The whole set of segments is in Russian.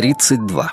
32.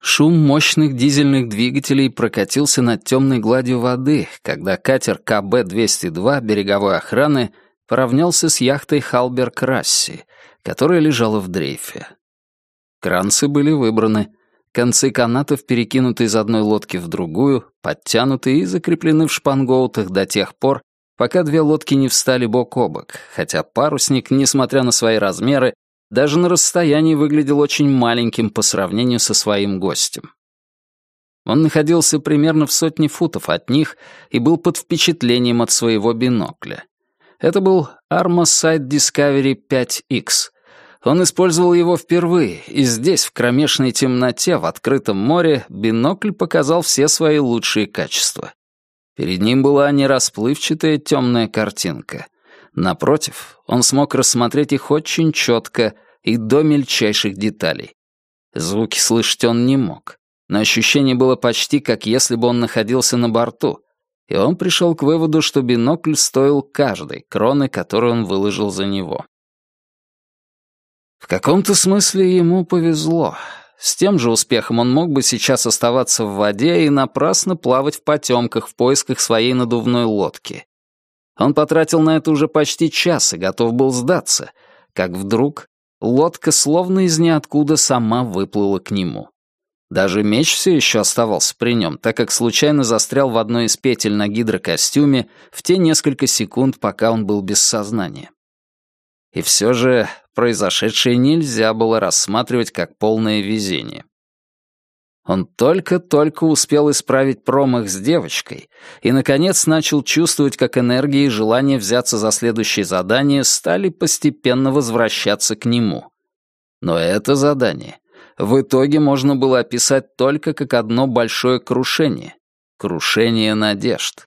Шум мощных дизельных двигателей прокатился над темной гладью воды, когда катер КБ-202 береговой охраны поравнялся с яхтой «Халберг Расси», которая лежала в дрейфе. Кранцы были выбраны, концы канатов перекинуты из одной лодки в другую, подтянуты и закреплены в шпангоутах до тех пор, пока две лодки не встали бок о бок, хотя парусник, несмотря на свои размеры, даже на расстоянии выглядел очень маленьким по сравнению со своим гостем. Он находился примерно в сотне футов от них и был под впечатлением от своего бинокля. Это был Armosite Discovery 5X. Он использовал его впервые, и здесь, в кромешной темноте, в открытом море, бинокль показал все свои лучшие качества. Перед ним была не расплывчатая темная картинка. Напротив, он смог рассмотреть их очень четко и до мельчайших деталей. Звуки слышать он не мог, но ощущение было почти как если бы он находился на борту, и он пришел к выводу, что бинокль стоил каждой кроны, которую он выложил за него. В каком-то смысле ему повезло. С тем же успехом он мог бы сейчас оставаться в воде и напрасно плавать в потемках в поисках своей надувной лодки. Он потратил на это уже почти час и готов был сдаться, как вдруг лодка словно из ниоткуда сама выплыла к нему. Даже меч все еще оставался при нем, так как случайно застрял в одной из петель на гидрокостюме в те несколько секунд, пока он был без сознания. И все же произошедшее нельзя было рассматривать как полное везение. Он только-только успел исправить промах с девочкой и, наконец, начал чувствовать, как энергия и желание взяться за следующее задание стали постепенно возвращаться к нему. Но это задание в итоге можно было описать только как одно большое крушение. Крушение надежд.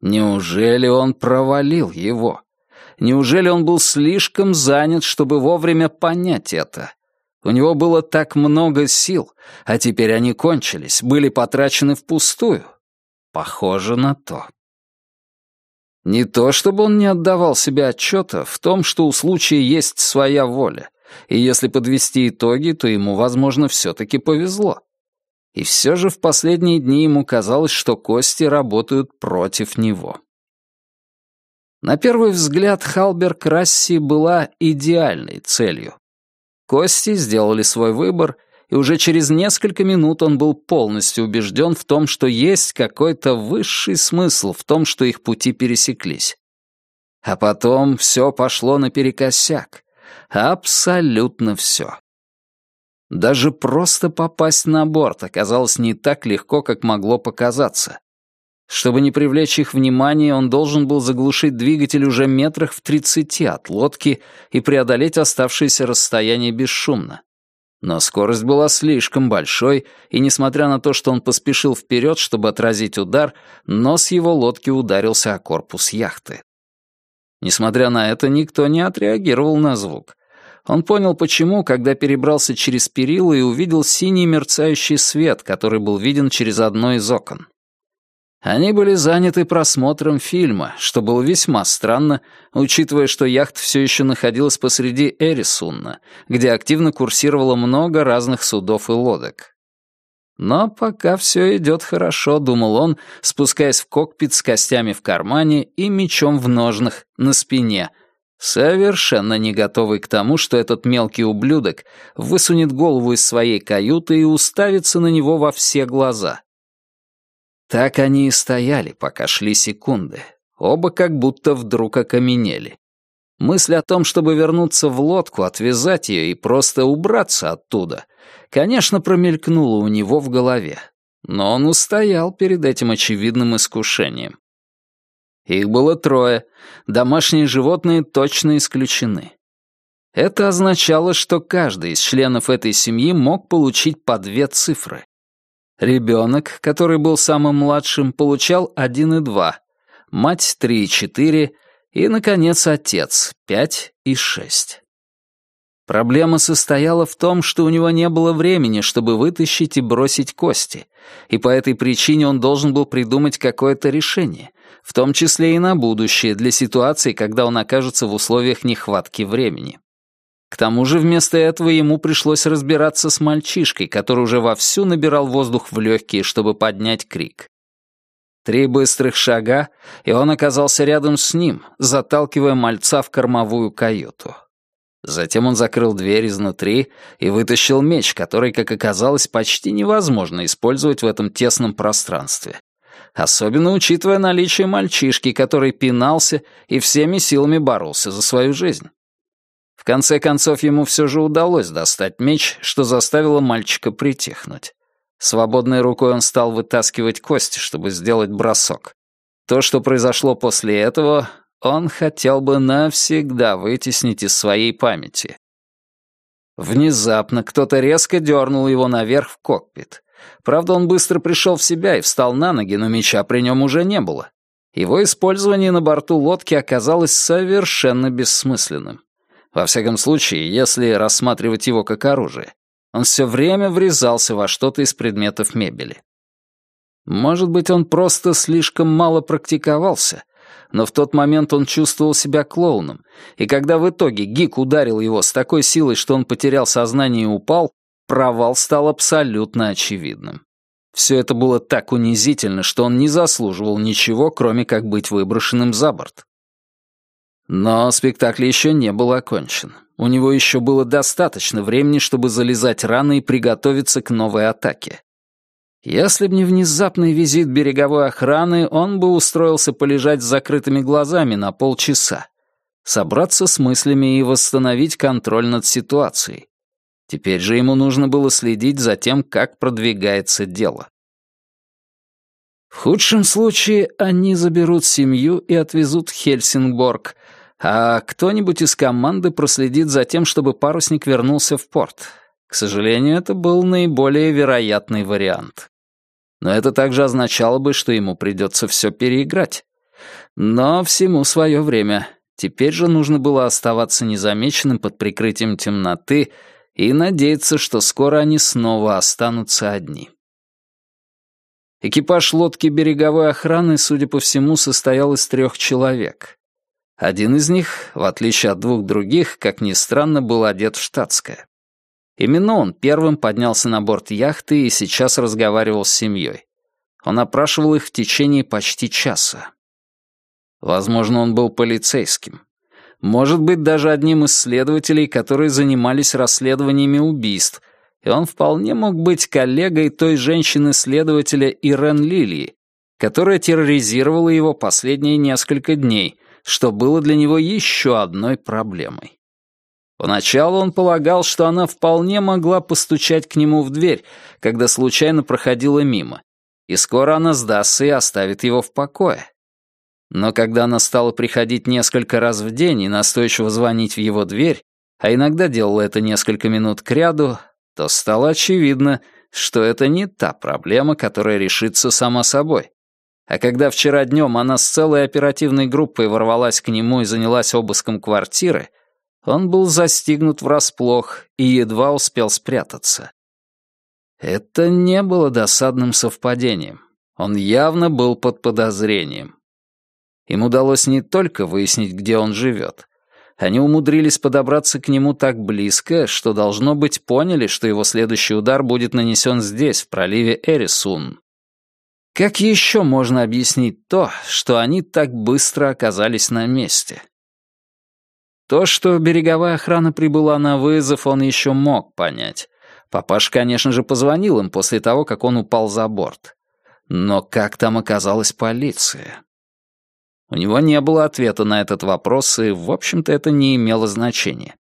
Неужели он провалил его? Неужели он был слишком занят, чтобы вовремя понять это? У него было так много сил, а теперь они кончились, были потрачены впустую. Похоже на то. Не то чтобы он не отдавал себе отчета в том, что у случая есть своя воля, и если подвести итоги, то ему, возможно, все-таки повезло. И все же в последние дни ему казалось, что кости работают против него. На первый взгляд Халберг Расси была идеальной целью. Кости сделали свой выбор, и уже через несколько минут он был полностью убежден в том, что есть какой-то высший смысл в том, что их пути пересеклись. А потом все пошло наперекосяк. Абсолютно все. Даже просто попасть на борт оказалось не так легко, как могло показаться. Чтобы не привлечь их внимание, он должен был заглушить двигатель уже метрах в тридцати от лодки и преодолеть оставшееся расстояние бесшумно. Но скорость была слишком большой, и несмотря на то, что он поспешил вперед, чтобы отразить удар, нос его лодки ударился о корпус яхты. Несмотря на это, никто не отреагировал на звук. Он понял, почему, когда перебрался через перила и увидел синий мерцающий свет, который был виден через одно из окон. Они были заняты просмотром фильма, что было весьма странно, учитывая, что яхта все еще находилась посреди Эрисунна, где активно курсировало много разных судов и лодок. Но пока все идет хорошо, думал он, спускаясь в кокпит с костями в кармане и мечом в ножнах на спине, совершенно не готовый к тому, что этот мелкий ублюдок высунет голову из своей каюты и уставится на него во все глаза. Так они и стояли, пока шли секунды. Оба как будто вдруг окаменели. Мысль о том, чтобы вернуться в лодку, отвязать ее и просто убраться оттуда, конечно, промелькнула у него в голове. Но он устоял перед этим очевидным искушением. Их было трое, домашние животные точно исключены. Это означало, что каждый из членов этой семьи мог получить по две цифры. Ребенок, который был самым младшим, получал 1 и 2, мать 3 и 4 и, наконец, отец 5 и 6. Проблема состояла в том, что у него не было времени, чтобы вытащить и бросить кости, и по этой причине он должен был придумать какое-то решение, в том числе и на будущее, для ситуации, когда он окажется в условиях нехватки времени. К тому же вместо этого ему пришлось разбираться с мальчишкой, который уже вовсю набирал воздух в легкие, чтобы поднять крик. Три быстрых шага, и он оказался рядом с ним, заталкивая мальца в кормовую каюту. Затем он закрыл дверь изнутри и вытащил меч, который, как оказалось, почти невозможно использовать в этом тесном пространстве. Особенно учитывая наличие мальчишки, который пинался и всеми силами боролся за свою жизнь. Конце концов, ему все же удалось достать меч, что заставило мальчика притихнуть. Свободной рукой он стал вытаскивать кости, чтобы сделать бросок. То, что произошло после этого, он хотел бы навсегда вытеснить из своей памяти. Внезапно кто-то резко дернул его наверх в кокпит. Правда, он быстро пришел в себя и встал на ноги, но меча при нем уже не было. Его использование на борту лодки оказалось совершенно бессмысленным. Во всяком случае, если рассматривать его как оружие. Он все время врезался во что-то из предметов мебели. Может быть, он просто слишком мало практиковался, но в тот момент он чувствовал себя клоуном, и когда в итоге Гик ударил его с такой силой, что он потерял сознание и упал, провал стал абсолютно очевидным. Все это было так унизительно, что он не заслуживал ничего, кроме как быть выброшенным за борт. Но спектакль еще не был окончен. У него еще было достаточно времени, чтобы залезать рано и приготовиться к новой атаке. Если б не внезапный визит береговой охраны, он бы устроился полежать с закрытыми глазами на полчаса, собраться с мыслями и восстановить контроль над ситуацией. Теперь же ему нужно было следить за тем, как продвигается дело. В худшем случае они заберут семью и отвезут в Хельсингборг, а кто-нибудь из команды проследит за тем, чтобы парусник вернулся в порт. К сожалению, это был наиболее вероятный вариант. Но это также означало бы, что ему придется все переиграть. Но всему свое время. Теперь же нужно было оставаться незамеченным под прикрытием темноты и надеяться, что скоро они снова останутся одни. Экипаж лодки береговой охраны, судя по всему, состоял из трех человек. Один из них, в отличие от двух других, как ни странно, был одет в штатское. Именно он первым поднялся на борт яхты и сейчас разговаривал с семьей. Он опрашивал их в течение почти часа. Возможно, он был полицейским. Может быть, даже одним из следователей, которые занимались расследованиями убийств, и он вполне мог быть коллегой той женщины-следователя Ирен Лилии, которая терроризировала его последние несколько дней, что было для него еще одной проблемой. Поначалу он полагал, что она вполне могла постучать к нему в дверь, когда случайно проходила мимо, и скоро она сдастся и оставит его в покое. Но когда она стала приходить несколько раз в день и настойчиво звонить в его дверь, а иногда делала это несколько минут кряду, то стало очевидно, что это не та проблема, которая решится сама собой. А когда вчера днем она с целой оперативной группой ворвалась к нему и занялась обыском квартиры, он был застигнут врасплох и едва успел спрятаться. Это не было досадным совпадением. Он явно был под подозрением. Им удалось не только выяснить, где он живет. Они умудрились подобраться к нему так близко, что, должно быть, поняли, что его следующий удар будет нанесен здесь, в проливе Эрисун. Как еще можно объяснить то, что они так быстро оказались на месте? То, что береговая охрана прибыла на вызов, он еще мог понять. Папаш, конечно же, позвонил им после того, как он упал за борт. Но как там оказалась полиция? У него не было ответа на этот вопрос, и, в общем-то, это не имело значения.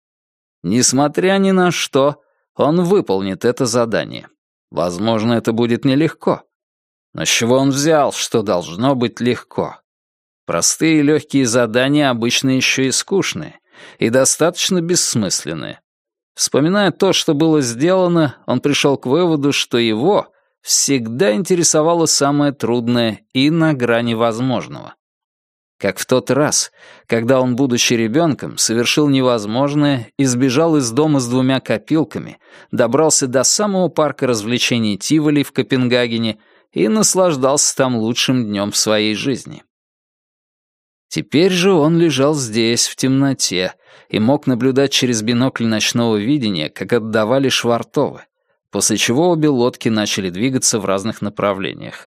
Несмотря ни на что, он выполнит это задание. Возможно, это будет нелегко. Но с чего он взял, что должно быть легко? Простые и легкие задания обычно еще и скучные и достаточно бессмысленные. Вспоминая то, что было сделано, он пришел к выводу, что его всегда интересовало самое трудное и на грани возможного. Как в тот раз, когда он, будучи ребенком, совершил невозможное и сбежал из дома с двумя копилками, добрался до самого парка развлечений Тиволи в Копенгагене и наслаждался там лучшим днем в своей жизни. Теперь же он лежал здесь, в темноте, и мог наблюдать через бинокль ночного видения, как отдавали швартовы, после чего обе лодки начали двигаться в разных направлениях.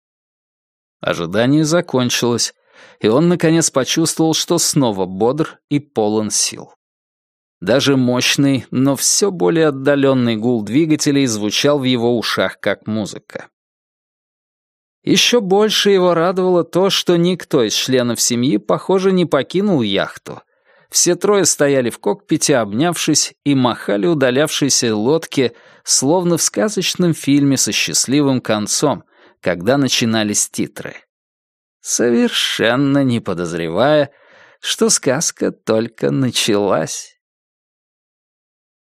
Ожидание закончилось, и он, наконец, почувствовал, что снова бодр и полон сил. Даже мощный, но все более отдаленный гул двигателей звучал в его ушах как музыка. Еще больше его радовало то, что никто из членов семьи, похоже, не покинул яхту. Все трое стояли в кокпите, обнявшись, и махали удалявшейся лодке, словно в сказочном фильме со счастливым концом, когда начинались титры. Совершенно не подозревая, что сказка только началась.